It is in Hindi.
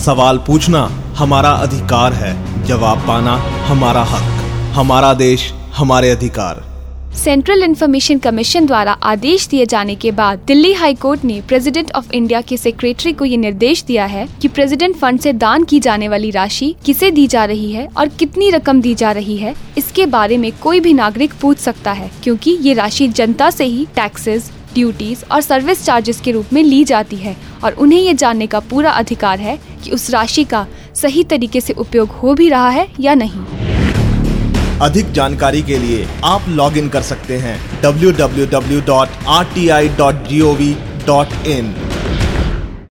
सवाल पूछना हमारा अधिकार है, जवाब पाना हमारा हक, हमारा देश हमारे अधिकार। सेंट्रल इन्फॉर्मेशन कमीशन द्वारा आदेश दिए जाने के बाद दिल्ली हाई कोर्ट ने प्रेसिडेंट ऑफ़ इंडिया के सेक्रेटरी को ये निर्देश दिया है कि प्रेसिडेंट फंड से दान की जाने वाली राशि किसे दी जा रही है और कितनी रकम दी जा रही है, इसके बारे में कोई भी नागरिक पूछ सकता है, क्योंकि ये राशि जनता से ही टैक्सेस ड्यूटीज़ और सर्विस चार्जेस के रूप में ली जाती है और उन्हें ये जानने का पूरा अधिकार है कि उस राशि का सही तरीके से उपयोग हो भी रहा है या नहीं। अधिक जानकारी के लिए आप लॉग इन कर सकते हैं www.rti.gov.in